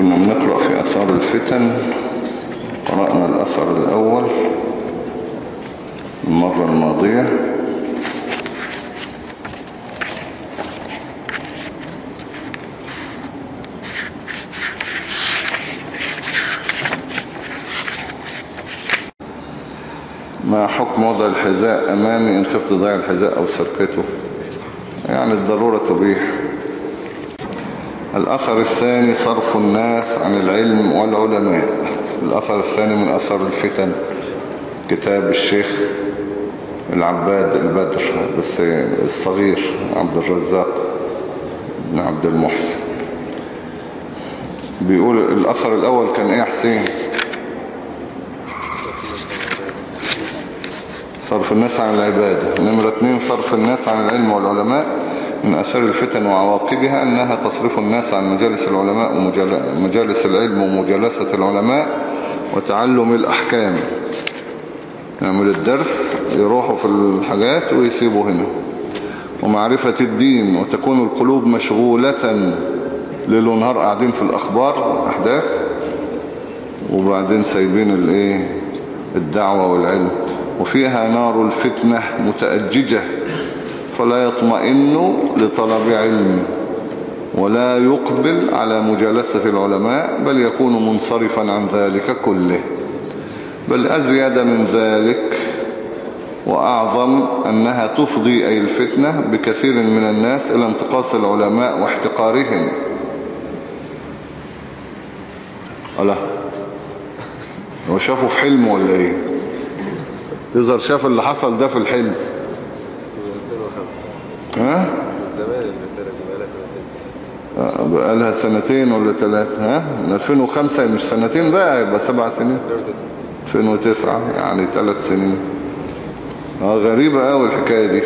كنا بنقرأ في أثار الفتن قرأنا الأثر الأول المرة الماضية. ما حكم وضع الحذاء أمامي إن خفت ضيع الحذاء أو سرقته؟ يعني الضرورة تبيح. الأثر الثاني صرف الناس عن العلم والعلماء. الأثر الثاني من أثر الفتن. كتاب الشيخ العباد البدر بس الصغير عبد الرزاق بن عبد المحسن. بيقول الأثر الأول كان إيه حسين؟ صرف الناس عن العبادة. نمرة اثنين صرف الناس عن العلم والعلماء. من أثار الفتن وعواقبها أنها تصرف الناس عن مجالس العلماء ومجالس العلم ومجالسة العلماء وتعلم الأحكام. يعمل الدرس يروحوا في الحاجات ويسيبوا هنا. ومعرفة الدين وتكون القلوب مشغولة ليل ونهار قاعدين في الأخبار والأحداث وبعدين سايبين الإيه؟ الدعوة والعلم. وفيها نار الفتنة متأججة. فلا يطمئن لطلب علم ولا يقبل على مجالسة العلماء بل يكون منصرفا عن ذلك كله. بل أزيد من ذلك وأعظم أنها تفضي أي الفتنة بكثير من الناس إلى انتقاص العلماء واحتقارهم. ألا؟ هو شافوا في حلم ولا إيه؟ يظهر شاف اللي حصل ده في الحلم. ها؟ زمان المسألة دي بقالها سنتين. بقالها سنتين ولا ثلاثة ها؟ من 2005 مش سنتين بقى يبقى سبع سنين. 2009 يعني ثلاث سنين. آه غريبة قوي الحكاية دي.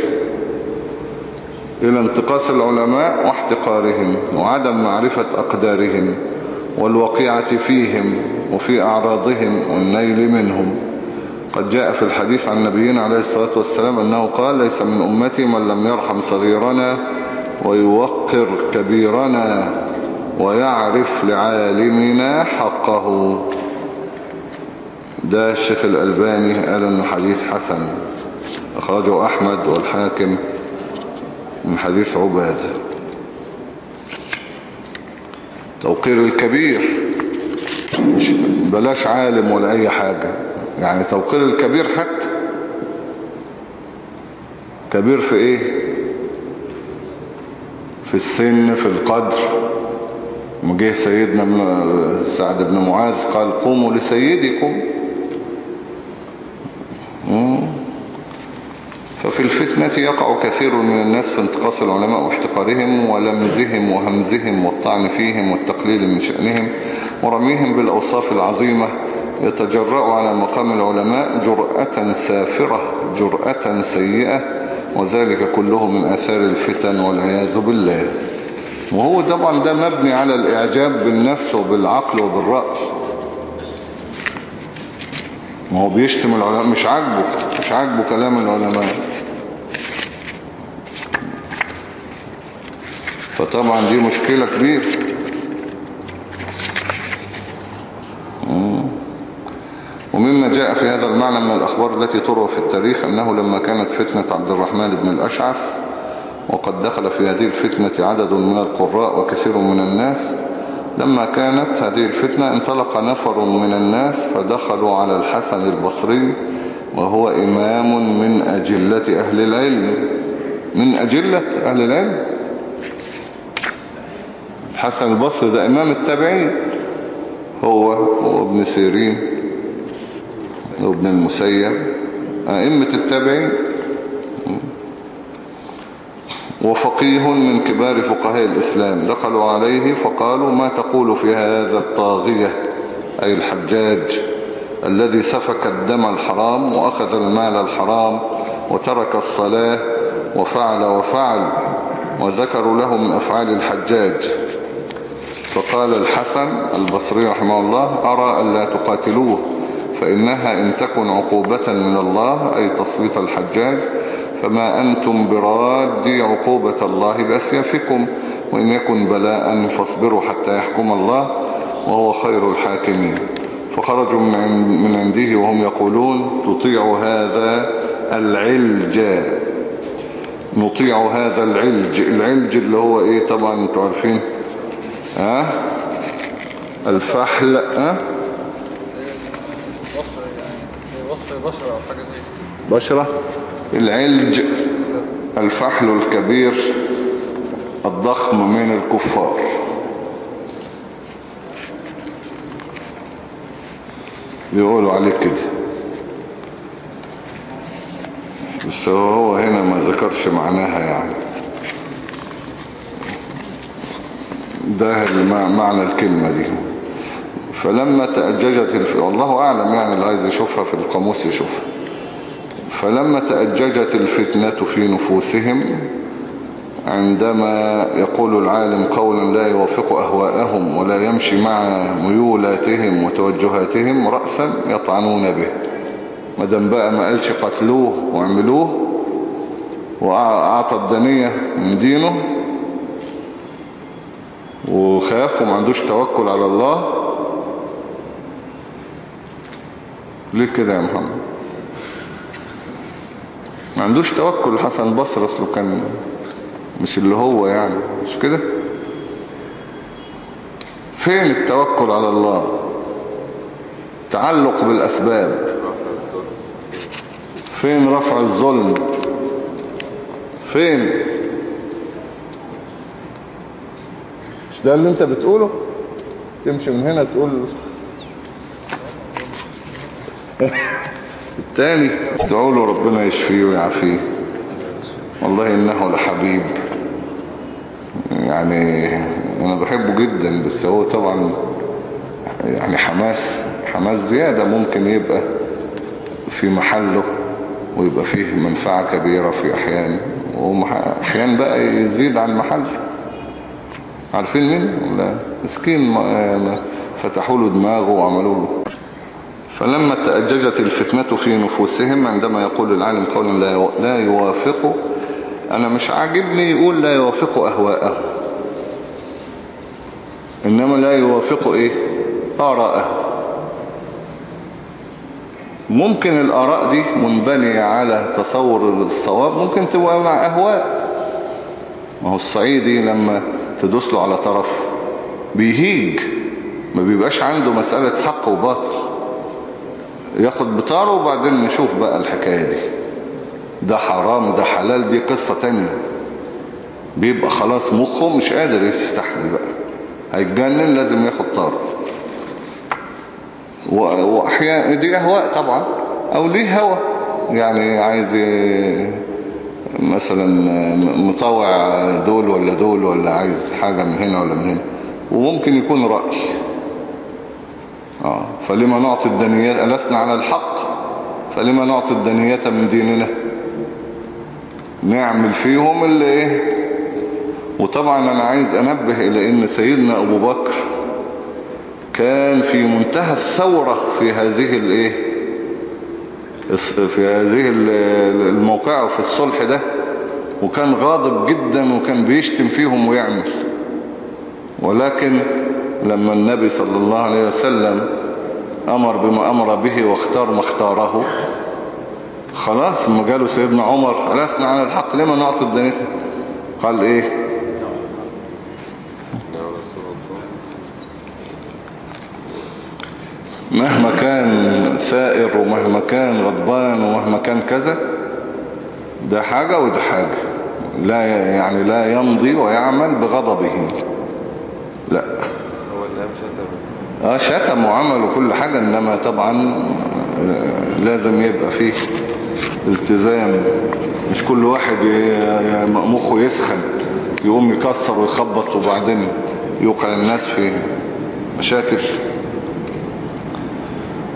إلى انتقاص العلماء واحتقارهم وعدم معرفة أقدارهم والوقيعة فيهم وفي أعراضهم والنيل منهم. قد جاء في الحديث عن نبينا عليه الصلاة والسلام أنه قال ليس من أمتي من لم يرحم صغيرنا ويوقر كبيرنا ويعرف لعالمنا حقه. ده الشيخ الألباني قال أنه حديث حسن. أخرجه أحمد والحاكم من حديث عبادة توقير الكبير. بلاش عالم ولا أي حاجة. يعني توقير الكبير حتى. كبير في إيه؟ في السن في القدر. مجيه سيدنا سعد بن معاذ قال قوموا لسيدكم. ففي الفتنة يقع كثير من الناس في انتقاص العلماء واحتقارهم ولمزهم وهمزهم والطعن فيهم والتقليل من شأنهم ورميهم بالأوصاف العظيمة. يتجرأ على مقام العلماء جرأة سافرة جرأة سيئة وذلك كله من آثار الفتن والعياذ بالله. وهو طبعا ده مبني على الإعجاب بالنفس وبالعقل وبالرأي. ما هو بيشتم العلماء مش عاجبه مش عاجبه كلام العلماء. فطبعا دي مشكلة كبيرة. ومما جاء في هذا المعنى من الأخبار التي تروى في التاريخ أنه لما كانت فتنة عبد الرحمن بن الأشعث وقد دخل في هذه الفتنة عدد من القراء وكثير من الناس لما كانت هذه الفتنة انطلق نفر من الناس فدخلوا على الحسن البصري وهو إمام من أجلة أهل العلم. من أجلة أهل العلم؟ الحسن البصري ده إمام التابعين هو وابن سيرين. وابن المسيب. أئمة التابعين. وفقيه من كبار فقهاء الإسلام. دخلوا عليه فقالوا ما تقول في هذا الطاغية أي الحجاج الذي سفك الدم الحرام وأخذ المال الحرام وترك الصلاة وفعل وفعل وذكروا له من أفعال الحجاج. فقال الحسن البصري رحمه الله أرى ألا تقاتلوه. فإنها إن تكن عقوبة من الله أي تسليط الحجاج فما أنتم برادي عقوبة الله بأسيافكم وإن يكن بلاء فاصبروا حتى يحكم الله وهو خير الحاكمين. فخرجوا من عن- من عنده وهم يقولون تطيع هذا العلج. نطيع هذا العلج. العلج اللي هو إيه طبعا أنتوا عارفين؟ ها؟ الفحل ها؟ بشرة؟ العلج الفحل الكبير الضخم من الكفار. بيقولوا عليه كده. بس هو هنا ما ذكرش معناها يعني. ده معنى الكلمة دي. فلما تأججت الف... والله أعلم يعني اللي عايز يشوفها في القاموس يشوفها. فلما تأججت الفتنة في نفوسهم عندما يقول العالم قولا لا يوافق أهواءهم ولا يمشي مع ميولاتهم وتوجهاتهم رأسا يطعنون به. مدام بقى ما قالش قتلوه واعملوه وأعطى الدنية من دينه وخاف وما عندوش توكل على الله ليه كده يا محمد؟ ما عندوش توكل حسن البصري أصله كان مش اللي هو يعني مش كده؟ فين التوكل على الله؟ تعلق بالأسباب. فين رفع الظلم؟ فين؟ مش ده اللي انت بتقوله؟ تمشي من هنا تقول التاني ادعوا له ربنا يشفيه ويعافيه. والله إنه لحبيب. يعني أنا بحبه جدا بس هو طبعا يعني حماس حماس زيادة ممكن يبقى في محله ويبقى فيه منفعة كبيرة في أحيان. وأحيان بقى يزيد عن محل. عارفين مين؟ مسكين فتحوا له دماغه وعملوا له. فلما تأججت الفتنة في نفوسهم عندما يقول العالم قولا لا يو- لا يوافق أنا مش عاجبني يقول لا يوافق أهواءه. إنما لا يوافق إيه؟ آراءه. ممكن الآراء دي منبنية على تصور الصواب ممكن تبقى مع أهواء. ما هو الصعيدي لما تدوس له على طرف بيهيج ما بيبقاش عنده مسألة حق وباطل. ياخد بطاره وبعدين نشوف بقى الحكاية دي. ده حرام ده حلال دي قصة تانية. بيبقى خلاص مخه مش قادر يستحمل بقى. هيتجنن لازم ياخد طاره. و- واحيانا دي أهواء طبعا أو ليه هوى يعني عايز مثلا مطوع دول ولا دول ولا عايز حاجة من هنا ولا من هنا. وممكن يكون رأي. آه. فلما نعطي الدنيات لسنا على الحق. فلما نعطي الدنية من ديننا؟ نعمل فيهم اللي إيه؟ وطبعا أنا عايز أنبه إلى إن سيدنا أبو بكر كان في منتهى الثورة في هذه الايه في هذه ال- الموقعة وفي الصلح ده وكان غاضب جدا وكان بيشتم فيهم ويعمل. ولكن لما النبي صلى الله عليه وسلم أمر بما أمر به واختار ما اختاره خلاص ما جاله سيدنا عمر لسنا على الحق لما نعطي الدنيا؟ قال إيه؟ مهما كان ثائر ومهما كان غضبان ومهما كان كذا ده حاجة وده حاجة. لا يعني لا يمضي ويعمل بغضبه. لا. آه شتم وعمل وكل حاجة إنما طبعا آه، لازم يبقى فيه التزام. مش كل واحد مخه يسخن يقوم يكسر ويخبط وبعدين يوقع الناس في مشاكل.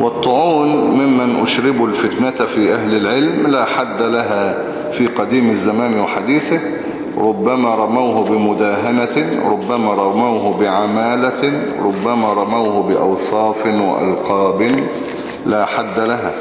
والطعون ممن أشربوا الفتنة في أهل العلم لا حد لها في قديم الزمان وحديثه. ربما رموه بمداهنة ربما رموه بعمالة ربما رموه بأوصاف وألقاب لا حد لها.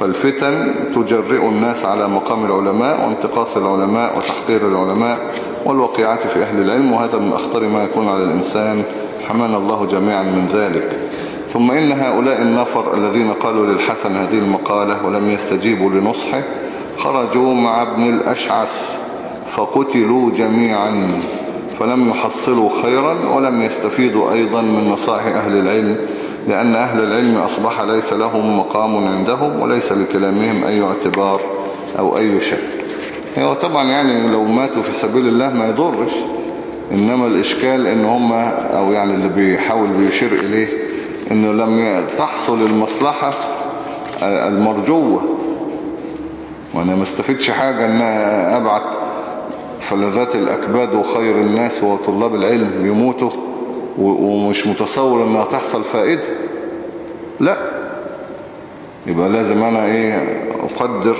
فالفتن تجرئ الناس على مقام العلماء وانتقاص العلماء وتحقير العلماء والوقيعات في أهل العلم وهذا من أخطر ما يكون على الإنسان. حمانا الله جميعا من ذلك. ثم إن هؤلاء النفر الذين قالوا للحسن هذه المقالة ولم يستجيبوا لنصحه خرجوا مع ابن الأشعث. فقتلوا جميعا فلم يحصلوا خيرا ولم يستفيدوا أيضا من نصائح أهل العلم لأن أهل العلم أصبح ليس لهم مقام عندهم وليس لكلامهم أي اعتبار أو أي شيء. هو طبعا يعني لو ماتوا في سبيل الله ما يضرش. إنما الإشكال إن هم أو يعني اللي بيحاول بيشير إليه إنه لم تحصل المصلحة المرجوة. وأنا ما استفدش حاجة أن أبعت فلذات الأكباد وخير الناس وطلاب العلم يموتوا ومش متصور أنها تحصل فائدة. لا. يبقى لازم أنا إيه أقدر.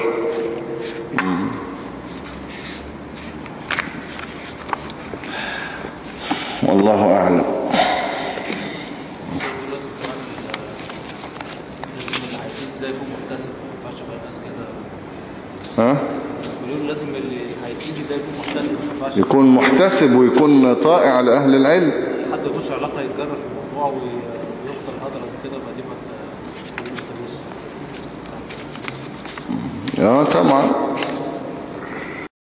والله كده. ها؟ بيقولوا لازم اللي هيجي ده يكون محتسب يكون محتسب ويكون طائع لأهل العلم. حد يخش علاقة يتجرى في الموضوع ويخطر هدرا كده ما دي ما ت- ما تدوس آه طبعا.